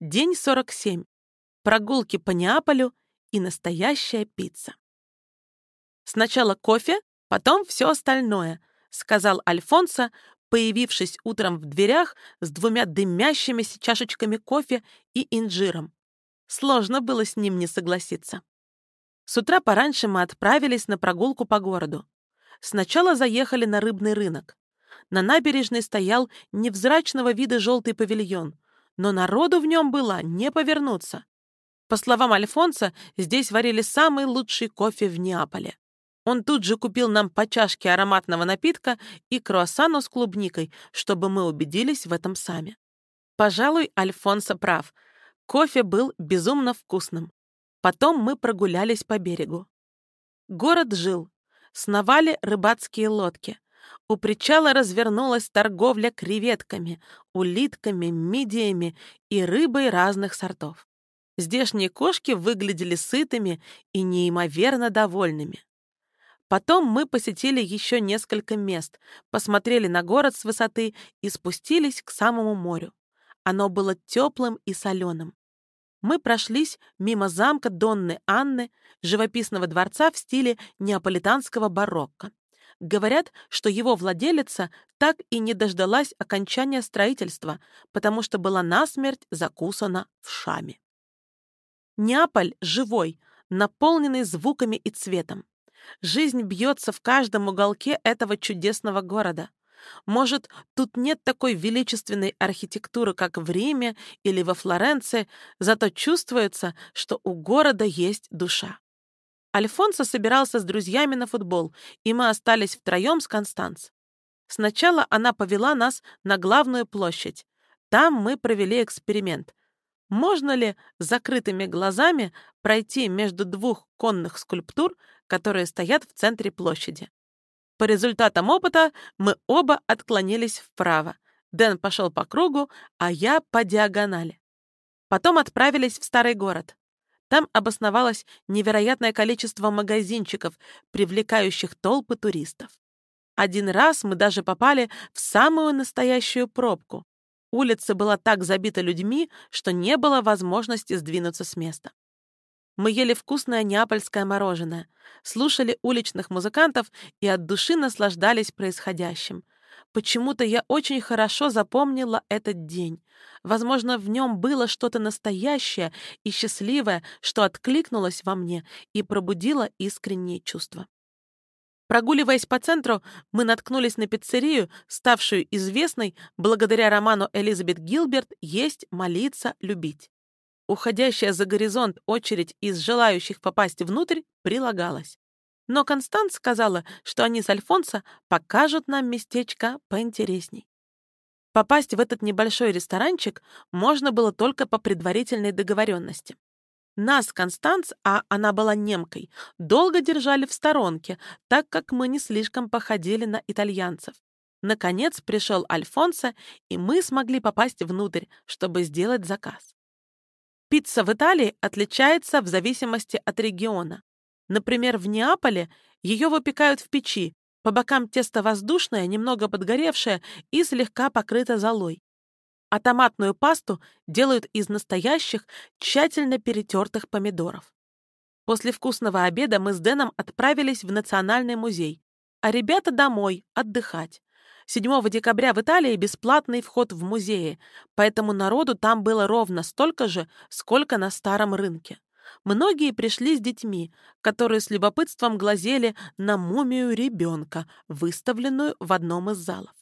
День 47. Прогулки по Неаполю и настоящая пицца. Сначала кофе, потом все остальное, сказал Альфонсо, появившись утром в дверях с двумя дымящимися чашечками кофе и инжиром. Сложно было с ним не согласиться. С утра пораньше мы отправились на прогулку по городу. Сначала заехали на рыбный рынок. На набережной стоял невзрачного вида желтый павильон, но народу в нем было не повернуться. По словам Альфонса, здесь варили самый лучший кофе в Неаполе. Он тут же купил нам по чашке ароматного напитка и круассану с клубникой, чтобы мы убедились в этом сами. Пожалуй, Альфонсо прав. Кофе был безумно вкусным. Потом мы прогулялись по берегу. Город жил. Сновали рыбацкие лодки. У причала развернулась торговля креветками, улитками, мидиями и рыбой разных сортов. Здешние кошки выглядели сытыми и неимоверно довольными. Потом мы посетили еще несколько мест, посмотрели на город с высоты и спустились к самому морю. Оно было теплым и соленым. Мы прошлись мимо замка Донны Анны, живописного дворца в стиле неаполитанского барокко. Говорят, что его владелица так и не дождалась окончания строительства, потому что была насмерть закусана в шаме. Неаполь живой, наполненный звуками и цветом. Жизнь бьется в каждом уголке этого чудесного города. Может, тут нет такой величественной архитектуры, как в Риме или во Флоренции, зато чувствуется, что у города есть душа. Альфонсо собирался с друзьями на футбол, и мы остались втроем с Констанц. Сначала она повела нас на главную площадь. Там мы провели эксперимент. Можно ли закрытыми глазами пройти между двух конных скульптур, которые стоят в центре площади? По результатам опыта мы оба отклонились вправо. Дэн пошел по кругу, а я по диагонали. Потом отправились в старый город. Там обосновалось невероятное количество магазинчиков, привлекающих толпы туристов. Один раз мы даже попали в самую настоящую пробку. Улица была так забита людьми, что не было возможности сдвинуться с места. Мы ели вкусное неапольское мороженое, слушали уличных музыкантов и от души наслаждались происходящим. Почему-то я очень хорошо запомнила этот день. Возможно, в нем было что-то настоящее и счастливое, что откликнулось во мне и пробудило искренние чувства. Прогуливаясь по центру, мы наткнулись на пиццерию, ставшую известной благодаря роману Элизабет Гилберт «Есть, молиться, любить». Уходящая за горизонт очередь из желающих попасть внутрь прилагалась. Но Констант сказала, что они с Альфонсо покажут нам местечко поинтересней. Попасть в этот небольшой ресторанчик можно было только по предварительной договоренности. Нас, Констанц, а она была немкой, долго держали в сторонке, так как мы не слишком походили на итальянцев. Наконец пришел Альфонсо, и мы смогли попасть внутрь, чтобы сделать заказ. Пицца в Италии отличается в зависимости от региона. Например, в Неаполе ее выпекают в печи, по бокам тесто воздушное, немного подгоревшее и слегка покрыто золой. А томатную пасту делают из настоящих, тщательно перетертых помидоров. После вкусного обеда мы с Дэном отправились в Национальный музей, а ребята домой отдыхать. 7 декабря в Италии бесплатный вход в музеи, поэтому народу там было ровно столько же, сколько на старом рынке. Многие пришли с детьми, которые с любопытством глазели на мумию ребенка, выставленную в одном из залов.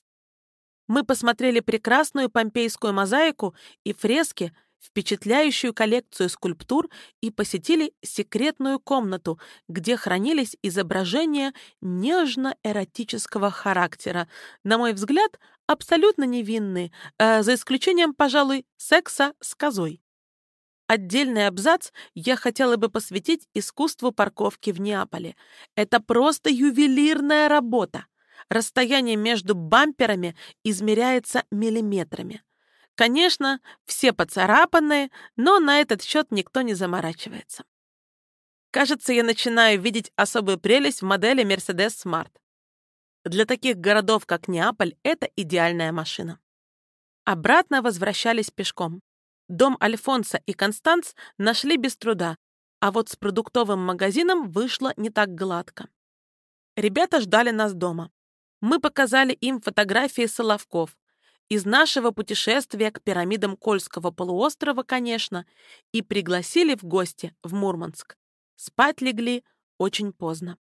Мы посмотрели прекрасную помпейскую мозаику и фрески, впечатляющую коллекцию скульптур и посетили секретную комнату, где хранились изображения нежно-эротического характера, на мой взгляд, абсолютно невинные, э, за исключением, пожалуй, секса с козой. Отдельный абзац я хотела бы посвятить искусству парковки в Неаполе. Это просто ювелирная работа. Расстояние между бамперами измеряется миллиметрами. Конечно, все поцарапанные, но на этот счет никто не заморачивается. Кажется, я начинаю видеть особую прелесть в модели Mercedes Smart. Для таких городов, как Неаполь, это идеальная машина. Обратно возвращались пешком. Дом Альфонса и Констанц нашли без труда, а вот с продуктовым магазином вышло не так гладко. Ребята ждали нас дома. Мы показали им фотографии Соловков. Из нашего путешествия к пирамидам Кольского полуострова, конечно, и пригласили в гости в Мурманск. Спать легли очень поздно.